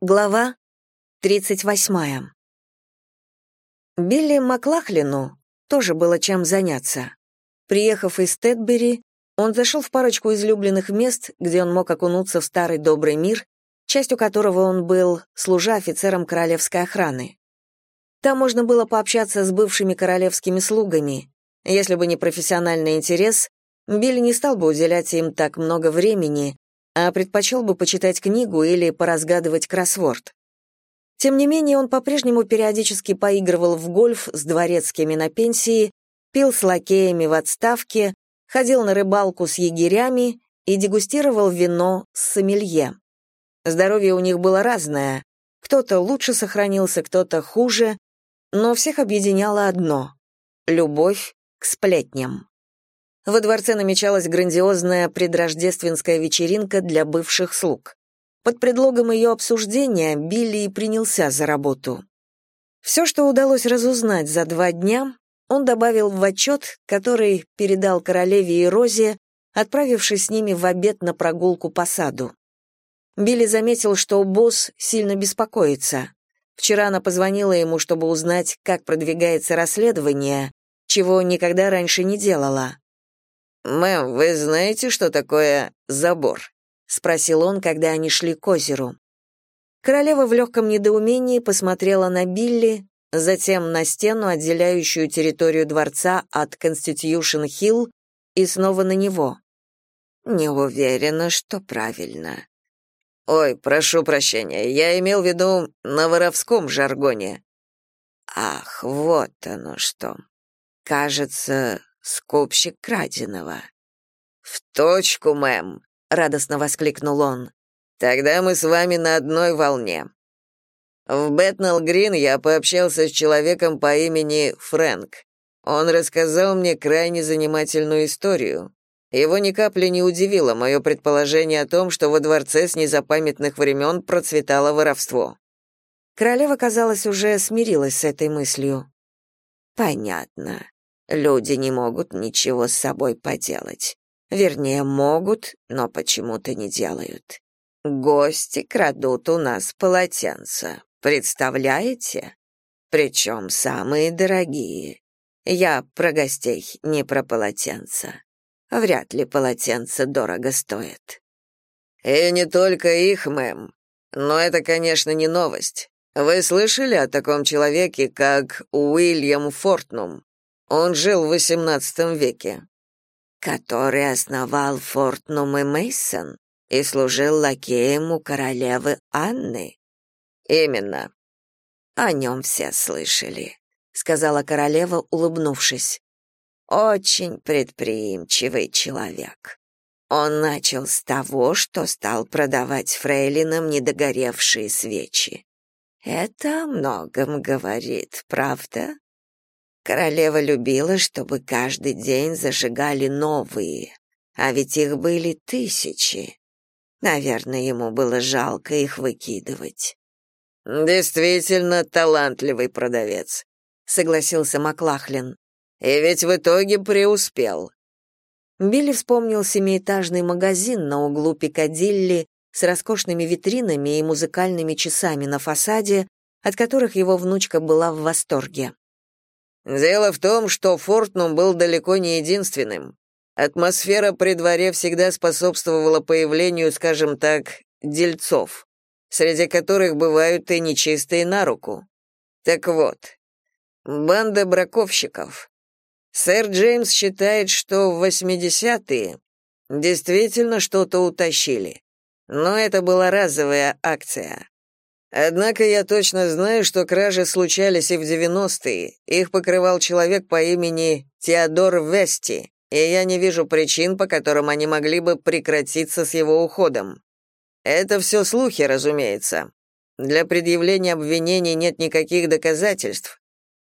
Глава 38. Билли Маклахлину тоже было чем заняться. Приехав из Тедбери, он зашел в парочку излюбленных мест, где он мог окунуться в старый добрый мир, частью которого он был, служа офицером королевской охраны. Там можно было пообщаться с бывшими королевскими слугами. Если бы не профессиональный интерес, Билли не стал бы уделять им так много времени, а предпочел бы почитать книгу или поразгадывать кроссворд. Тем не менее, он по-прежнему периодически поигрывал в гольф с дворецкими на пенсии, пил с лакеями в отставке, ходил на рыбалку с егерями и дегустировал вино с сомелье. Здоровье у них было разное. Кто-то лучше сохранился, кто-то хуже, но всех объединяло одно — любовь к сплетням. Во дворце намечалась грандиозная предрождественская вечеринка для бывших слуг. Под предлогом ее обсуждения Билли принялся за работу. Все, что удалось разузнать за два дня, он добавил в отчет, который передал королеве и Розе, отправившись с ними в обед на прогулку по саду. Билли заметил, что босс сильно беспокоится. Вчера она позвонила ему, чтобы узнать, как продвигается расследование, чего никогда раньше не делала. «Мэм, вы знаете, что такое забор?» — спросил он, когда они шли к озеру. Королева в легком недоумении посмотрела на Билли, затем на стену, отделяющую территорию дворца от Конститюшн-Хилл, и снова на него. «Не уверена, что правильно». «Ой, прошу прощения, я имел в виду на воровском жаргоне». «Ах, вот оно что. Кажется, скупщик краденого. В точку, мэм, радостно воскликнул он. Тогда мы с вами на одной волне. В Бэтнелл Грин я пообщался с человеком по имени Фрэнк. Он рассказал мне крайне занимательную историю. Его ни капли не удивило мое предположение о том, что во дворце с незапамятных времен процветало воровство. Королева, казалось, уже смирилась с этой мыслью. Понятно. Люди не могут ничего с собой поделать. Вернее, могут, но почему-то не делают. Гости крадут у нас полотенца. Представляете? Причем самые дорогие. Я про гостей, не про полотенца. Вряд ли полотенца дорого стоят. И не только их, мэм. Но это, конечно, не новость. Вы слышали о таком человеке, как Уильям Фортнум? Он жил в XVIII веке. Который основал Фортнум и Мейсон и служил лакеем у королевы Анны. Именно. О нем все слышали, сказала королева, улыбнувшись. Очень предприимчивый человек. Он начал с того, что стал продавать фрейлинам недогоревшие свечи. Это о многом говорит, правда? Королева любила, чтобы каждый день зажигали новые, а ведь их были тысячи. Наверное, ему было жалко их выкидывать. Действительно талантливый продавец, согласился Маклахлин. И ведь в итоге преуспел. Билли вспомнил семиэтажный магазин на углу Пикадилли с роскошными витринами и музыкальными часами на фасаде, от которых его внучка была в восторге. Дело в том, что Фортнум был далеко не единственным. Атмосфера при дворе всегда способствовала появлению, скажем так, дельцов, среди которых бывают и нечистые на руку. Так вот, банда браковщиков. Сэр Джеймс считает, что в 80-е действительно что-то утащили. Но это была разовая акция. Однако я точно знаю, что кражи случались и в 90-е. Их покрывал человек по имени Теодор Вести, и я не вижу причин, по которым они могли бы прекратиться с его уходом. Это все слухи, разумеется. Для предъявления обвинений нет никаких доказательств.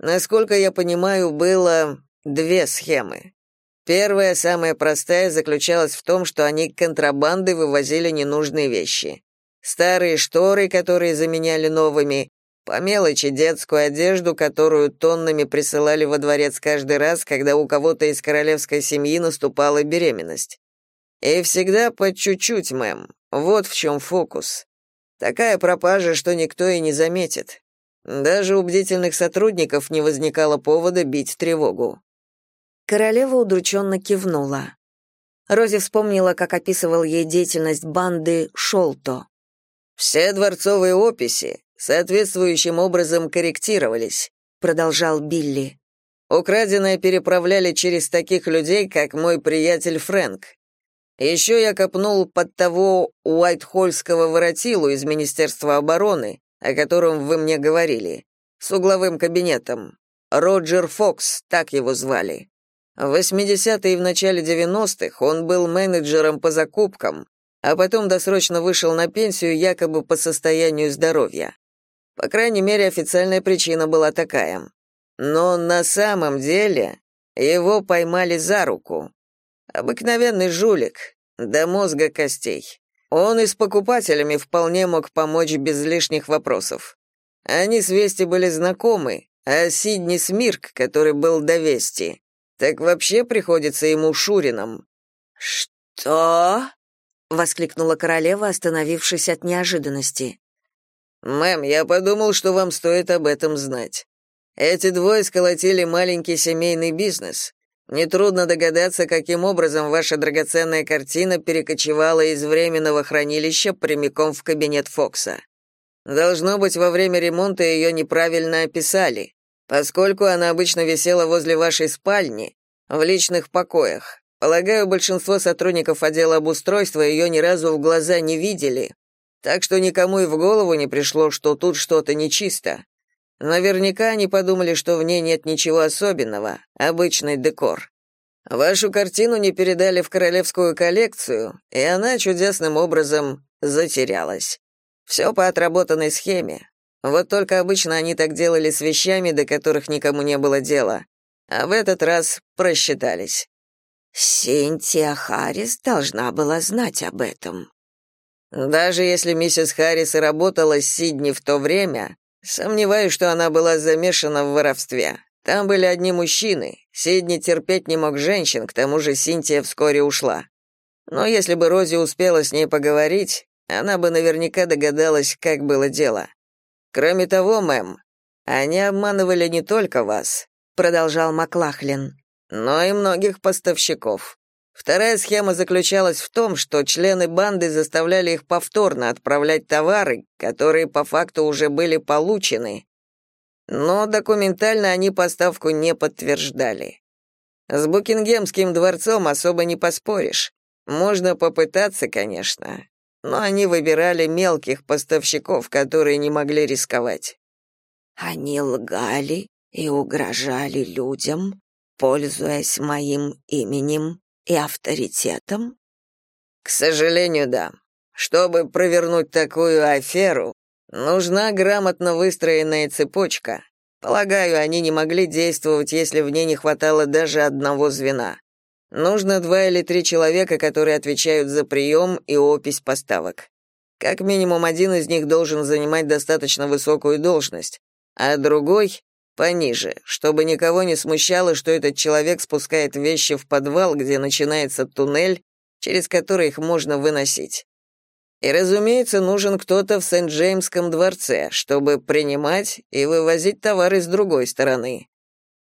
Насколько я понимаю, было две схемы. Первая, самая простая, заключалась в том, что они контрабандой вывозили ненужные вещи старые шторы, которые заменяли новыми, по мелочи детскую одежду, которую тоннами присылали во дворец каждый раз, когда у кого-то из королевской семьи наступала беременность. И всегда по чуть-чуть, мэм. Вот в чем фокус. Такая пропажа, что никто и не заметит. Даже у бдительных сотрудников не возникало повода бить тревогу. Королева удрученно кивнула. Рози вспомнила, как описывал ей деятельность банды Шолто. «Все дворцовые описи соответствующим образом корректировались», продолжал Билли. «Украденное переправляли через таких людей, как мой приятель Фрэнк. Еще я копнул под того уайтхольского воротилу из Министерства обороны, о котором вы мне говорили, с угловым кабинетом. Роджер Фокс, так его звали. В 80-е и в начале 90-х он был менеджером по закупкам, а потом досрочно вышел на пенсию якобы по состоянию здоровья. По крайней мере, официальная причина была такая. Но на самом деле его поймали за руку. Обыкновенный жулик, до мозга костей. Он и с покупателями вполне мог помочь без лишних вопросов. Они с Вести были знакомы, а Сидни Смирк, который был до Вести, так вообще приходится ему Шурином. «Что?» — воскликнула королева, остановившись от неожиданности. «Мэм, я подумал, что вам стоит об этом знать. Эти двое сколотили маленький семейный бизнес. Нетрудно догадаться, каким образом ваша драгоценная картина перекочевала из временного хранилища прямиком в кабинет Фокса. Должно быть, во время ремонта ее неправильно описали, поскольку она обычно висела возле вашей спальни, в личных покоях. Полагаю, большинство сотрудников отдела обустройства ее ни разу в глаза не видели, так что никому и в голову не пришло, что тут что-то нечисто. Наверняка они подумали, что в ней нет ничего особенного, обычный декор. Вашу картину не передали в королевскую коллекцию, и она чудесным образом затерялась. Все по отработанной схеме. Вот только обычно они так делали с вещами, до которых никому не было дела. А в этот раз просчитались. Синтия Харрис должна была знать об этом. Даже если миссис Харрис и работала с Сидни в то время, Сомневаюсь, что она была замешана в воровстве. Там были одни мужчины. Сидни терпеть не мог женщин, к тому же Синтия вскоре ушла. Но если бы Рози успела с ней поговорить, она бы наверняка догадалась, как было дело. Кроме того, мэм, они обманывали не только вас, продолжал Маклахлин, но и многих поставщиков. Вторая схема заключалась в том, что члены банды заставляли их повторно отправлять товары, которые по факту уже были получены. Но документально они поставку не подтверждали. С Букингемским дворцом особо не поспоришь. Можно попытаться, конечно, но они выбирали мелких поставщиков, которые не могли рисковать. Они лгали и угрожали людям, пользуясь моим именем и авторитетом? К сожалению, да. Чтобы провернуть такую аферу, нужна грамотно выстроенная цепочка. Полагаю, они не могли действовать, если в ней не хватало даже одного звена. Нужно два или три человека, которые отвечают за прием и опись поставок. Как минимум один из них должен занимать достаточно высокую должность, а другой Пониже, чтобы никого не смущало, что этот человек спускает вещи в подвал, где начинается туннель, через который их можно выносить. И, разумеется, нужен кто-то в Сент-Джеймском дворце, чтобы принимать и вывозить товары с другой стороны.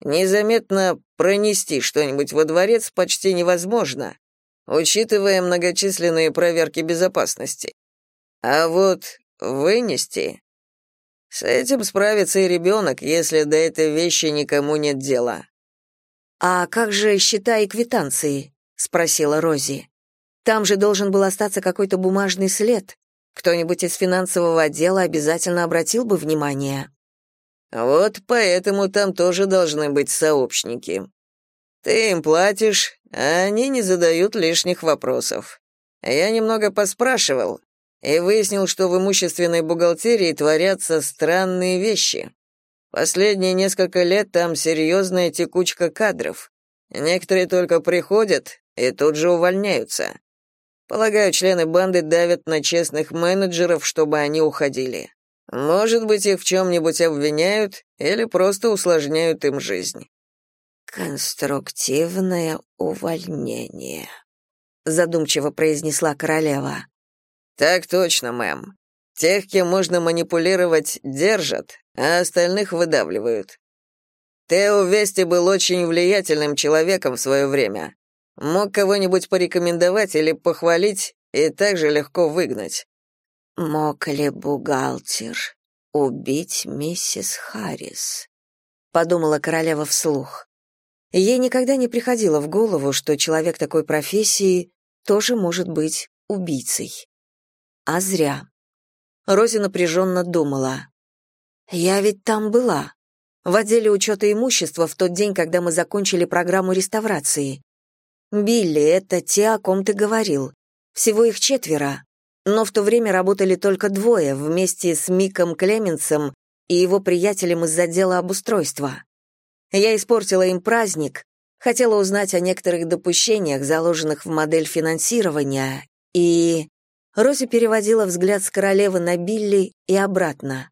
Незаметно пронести что-нибудь во дворец почти невозможно, учитывая многочисленные проверки безопасности. А вот вынести с этим справится и ребенок, если до этой вещи никому нет дела. А как же счета и квитанции? спросила Рози. Там же должен был остаться какой-то бумажный след. Кто-нибудь из финансового отдела обязательно обратил бы внимание. Вот поэтому там тоже должны быть сообщники. Ты им платишь, а они не задают лишних вопросов. Я немного поспрашивал, и выяснил, что в имущественной бухгалтерии творятся странные вещи. Последние несколько лет там серьезная текучка кадров. Некоторые только приходят и тут же увольняются. Полагаю, члены банды давят на честных менеджеров, чтобы они уходили. Может быть, их в чем-нибудь обвиняют или просто усложняют им жизнь. «Конструктивное увольнение», — задумчиво произнесла королева. Так точно, мэм. Тех, кем можно манипулировать, держат, а остальных выдавливают. Тео Вести был очень влиятельным человеком в свое время. Мог кого-нибудь порекомендовать или похвалить и также легко выгнать. Мог ли бухгалтер убить миссис Харрис? подумала королева вслух. Ей никогда не приходило в голову, что человек такой профессии тоже может быть убийцей. А зря. Рози напряженно думала. «Я ведь там была, в отделе учета имущества в тот день, когда мы закончили программу реставрации. Билли, это те, о ком ты говорил. Всего их четверо. Но в то время работали только двое, вместе с Миком Клеменсом и его приятелем из отдела обустройства. Я испортила им праздник, хотела узнать о некоторых допущениях, заложенных в модель финансирования, и... Рози переводила взгляд с королевы на Билли и обратно.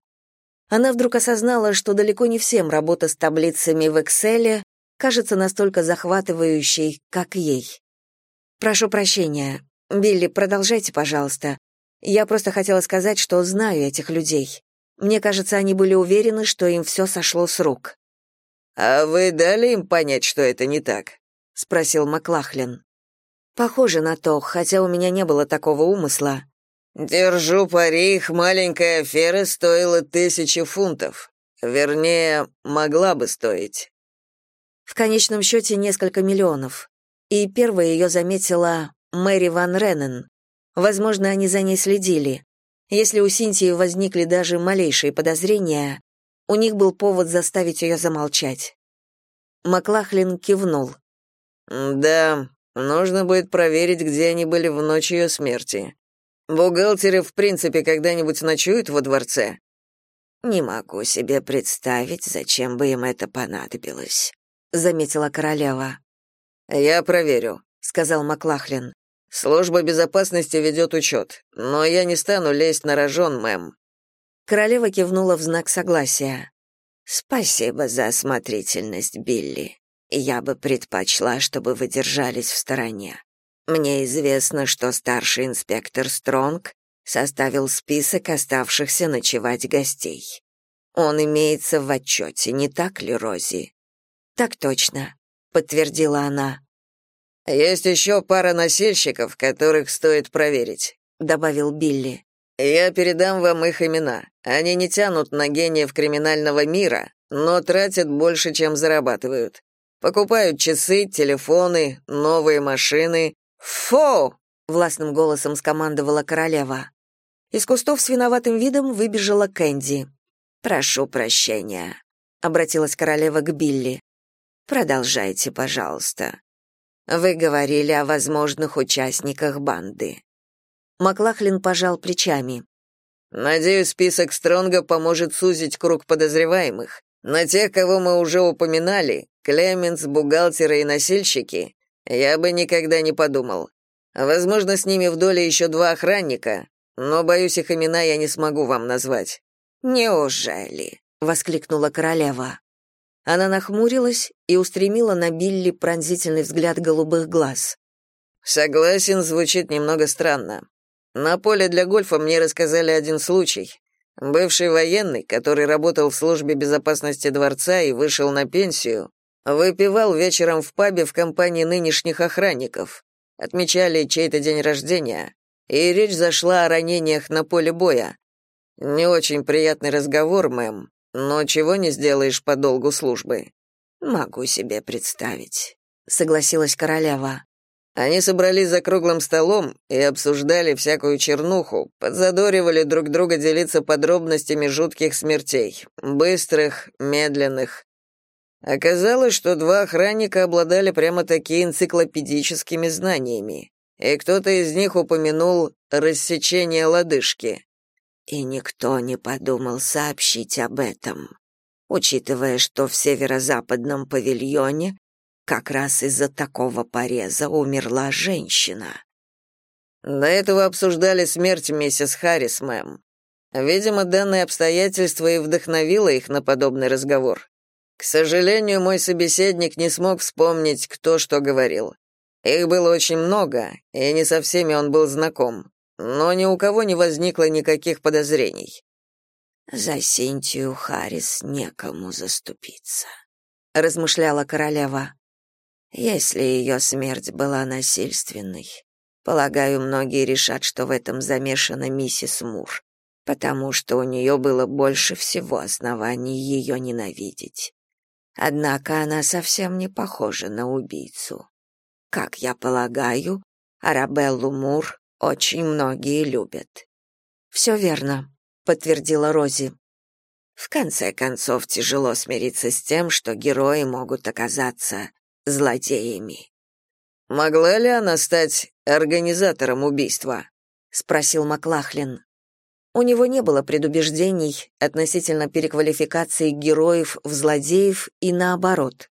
Она вдруг осознала, что далеко не всем работа с таблицами в Excel кажется настолько захватывающей, как ей. «Прошу прощения. Билли, продолжайте, пожалуйста. Я просто хотела сказать, что знаю этих людей. Мне кажется, они были уверены, что им все сошло с рук». «А вы дали им понять, что это не так?» — спросил Маклахлин. «Похоже на то, хотя у меня не было такого умысла». «Держу пари, их маленькая афера стоила тысячи фунтов. Вернее, могла бы стоить». В конечном счете несколько миллионов. И первая ее заметила Мэри Ван Реннен. Возможно, они за ней следили. Если у Синтии возникли даже малейшие подозрения, у них был повод заставить ее замолчать. Маклахлин кивнул. «Да, нужно будет проверить, где они были в ночь ее смерти. Бухгалтеры в принципе когда-нибудь ночуют во дворце? Не могу себе представить, зачем бы им это понадобилось, заметила королева. Я проверю, сказал Маклахлин. Служба безопасности ведет учет, но я не стану лезть на рожон, мэм. Королева кивнула в знак согласия. Спасибо за осмотрительность, Билли. Я бы предпочла, чтобы вы держались в стороне. Мне известно, что старший инспектор Стронг составил список оставшихся ночевать гостей. Он имеется в отчете, не так ли, Рози? Так точно, подтвердила она. Есть еще пара носильщиков, которых стоит проверить, добавил Билли. Я передам вам их имена. Они не тянут на гениев криминального мира, но тратят больше, чем зарабатывают. Покупают часы, телефоны, новые машины, «Фу!» — властным голосом скомандовала королева. Из кустов с виноватым видом выбежала Кэнди. «Прошу прощения», — обратилась королева к Билли. «Продолжайте, пожалуйста. Вы говорили о возможных участниках банды». Маклахлин пожал плечами. «Надеюсь, список Стронга поможет сузить круг подозреваемых. На тех, кого мы уже упоминали, Клеменс, бухгалтеры и носильщики, я бы никогда не подумал. Возможно, с ними в доле еще два охранника, но, боюсь, их имена я не смогу вам назвать». «Неужели?» — воскликнула королева. Она нахмурилась и устремила на Билли пронзительный взгляд голубых глаз. «Согласен, звучит немного странно. На поле для гольфа мне рассказали один случай. Бывший военный, который работал в службе безопасности дворца и вышел на пенсию, Выпивал вечером в пабе в компании нынешних охранников. Отмечали чей-то день рождения, и речь зашла о ранениях на поле боя. Не очень приятный разговор, мэм, но чего не сделаешь по долгу службы. Могу себе представить, согласилась королева. Они собрались за круглым столом и обсуждали всякую чернуху, подзадоривали друг друга делиться подробностями жутких смертей, быстрых, медленных, Оказалось, что два охранника обладали прямо-таки энциклопедическими знаниями, и кто-то из них упомянул рассечение лодыжки. И никто не подумал сообщить об этом, учитывая, что в северо-западном павильоне как раз из-за такого пореза умерла женщина. До этого обсуждали смерть миссис Харрис, мэм. Видимо, данное обстоятельство и вдохновило их на подобный разговор. К сожалению, мой собеседник не смог вспомнить, кто что говорил. Их было очень много, и не со всеми он был знаком. но ни у кого не возникло никаких подозрений. За Синтию Харрис некому заступиться, размышляла королева. Если ее смерть была насильственной, полагаю, многие решат, что в этом замешана миссис Мур, потому что у нее было больше всего оснований ее ненавидеть. Однако она совсем не похожа на убийцу. Как я полагаю, Арабеллу Мур очень многие любят. «Все верно», подтвердила Рози. В конце концов, тяжело смириться с тем, что герои могут оказаться злодеями. Могла ли она стать организатором убийства? спросил Маклахлин. У него не было предубеждений относительно переквалификации героев в злодеев и наоборот.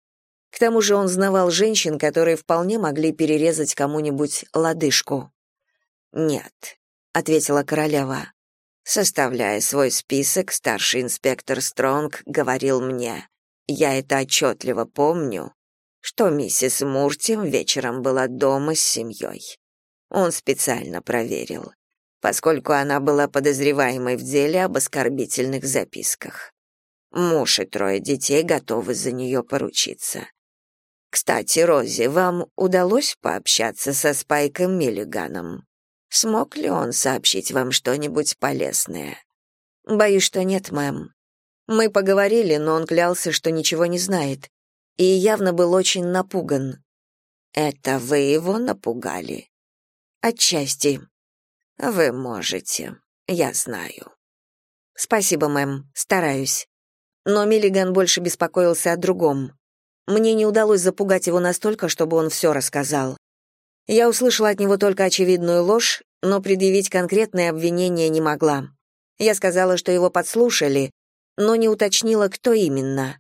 К тому же он знавал женщин, которые вполне могли перерезать кому-нибудь лодыжку. «Нет», — ответила королева. Составляя свой список, старший инспектор Стронг говорил мне, я это отчетливо помню, что миссис Мур тем вечером была дома с семьей. Он специально проверил, поскольку она была подозреваемой в деле об оскорбительных записках. Муж и трое детей готовы за нее поручиться. Кстати, Рози, вам удалось пообщаться со Спайком Миллиганом? Смог ли он сообщить вам что-нибудь полезное? Боюсь, что нет, мэм. Мы поговорили, но он клялся, что ничего не знает, и явно был очень напуган. Это вы его напугали? Отчасти. Вы можете. Я знаю. Спасибо, мэм. Стараюсь. Но Миллиган больше беспокоился о другом. Мне не удалось запугать его настолько, чтобы он все рассказал. Я услышала от него только очевидную ложь, но предъявить конкретное обвинение не могла. Я сказала, что его подслушали, но не уточнила, кто именно.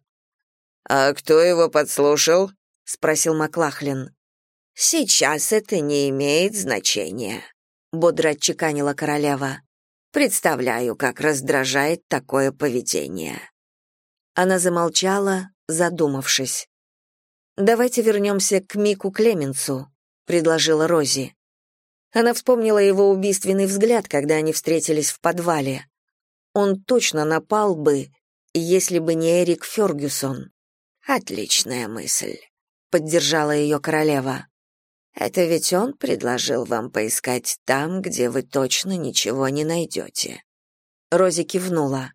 «А кто его подслушал?» — спросил Маклахлин. «Сейчас это не имеет значения», — бодро отчеканила королева. «Представляю, как раздражает такое поведение». Она замолчала, задумавшись. «Давайте вернемся к Мику Клеменцу», предложила Рози. Она вспомнила его убийственный взгляд, когда они встретились в подвале. Он точно напал бы, если бы не Эрик Фергюсон. Отличная мысль, поддержала ее королева. Это ведь он предложил вам поискать там, где вы точно ничего не найдете». Рози кивнула.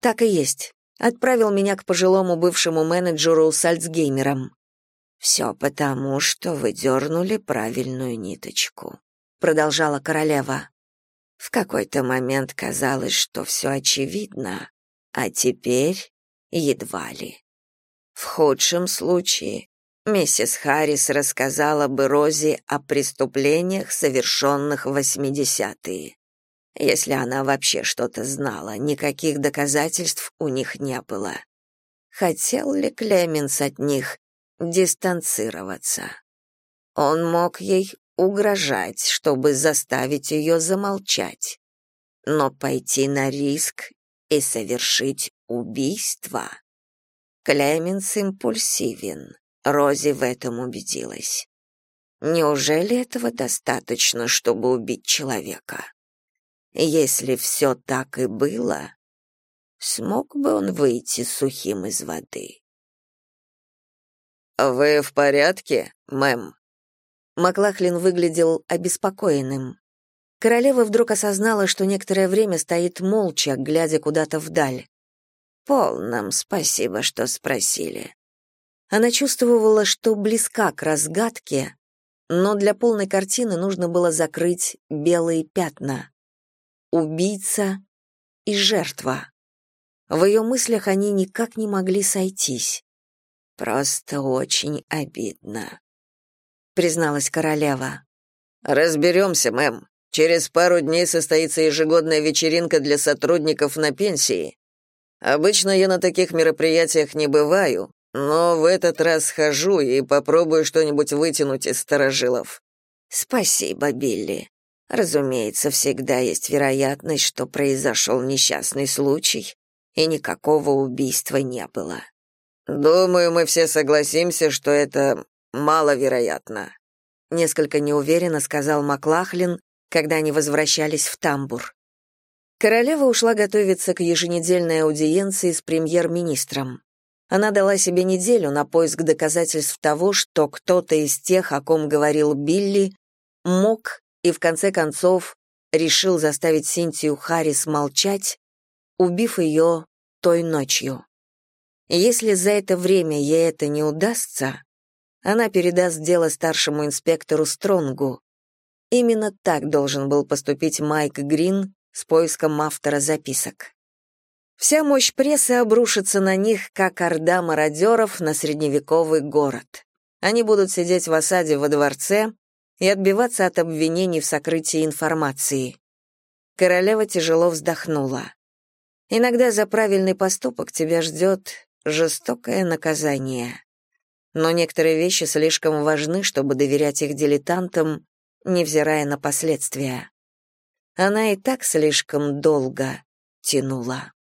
Так и есть. Отправил меня к пожилому бывшему менеджеру с Альцгеймером. «Все потому, что вы дернули правильную ниточку», — продолжала королева. «В какой-то момент казалось, что все очевидно, а теперь едва ли. В худшем случае миссис Харрис рассказала бы Рози о преступлениях, совершенных в 80-е. Если она вообще что-то знала, никаких доказательств у них не было. Хотел ли Клеменс от них дистанцироваться. Он мог ей угрожать, чтобы заставить ее замолчать. Но пойти на риск и совершить убийство... Клеменс импульсивен, Рози в этом убедилась. Неужели этого достаточно, чтобы убить человека? Если все так и было, смог бы он выйти сухим из воды? «Вы в порядке, мэм?» Маклахлин выглядел обеспокоенным. Королева вдруг осознала, что некоторое время стоит молча, глядя куда-то вдаль. «Полном спасибо, что спросили». Она чувствовала, что близка к разгадке, но для полной картины нужно было закрыть белые пятна. Убийца и жертва. В ее мыслях они никак не могли сойтись. Просто очень обидно, призналась королева. Разберемся, мэм. Через пару дней состоится ежегодная вечеринка для сотрудников на пенсии. Обычно я на таких мероприятиях не бываю, но в этот раз хожу и попробую что-нибудь вытянуть из старожилов. Спасибо, Билли. Разумеется, всегда есть вероятность, что произошел несчастный случай, и никакого убийства не было. Думаю, мы все согласимся, что это маловероятно. Несколько неуверенно сказал Маклахлин, когда они возвращались в тамбур. Королева ушла готовиться к еженедельной аудиенции с премьер-министром. Она дала себе неделю на поиск доказательств того, что кто-то из тех, о ком говорил Билли, мог и в конце концов решил заставить Синтию Харрис молчать, убив ее той ночью. Если за это время ей это не удастся, она передаст дело старшему инспектору Стронгу. Именно так должен был поступить Майк Грин, с поиском автора записок. Вся мощь прессы обрушится на них, как орда мародеров на средневековый город. Они будут сидеть в осаде во дворце и отбиваться от обвинений в сокрытии информации. Королева тяжело вздохнула. Иногда за правильный поступок тебя ждет жестокое наказание. Но некоторые вещи слишком важны, чтобы доверять их дилетантам, невзирая на последствия. Она и так слишком долго тянула.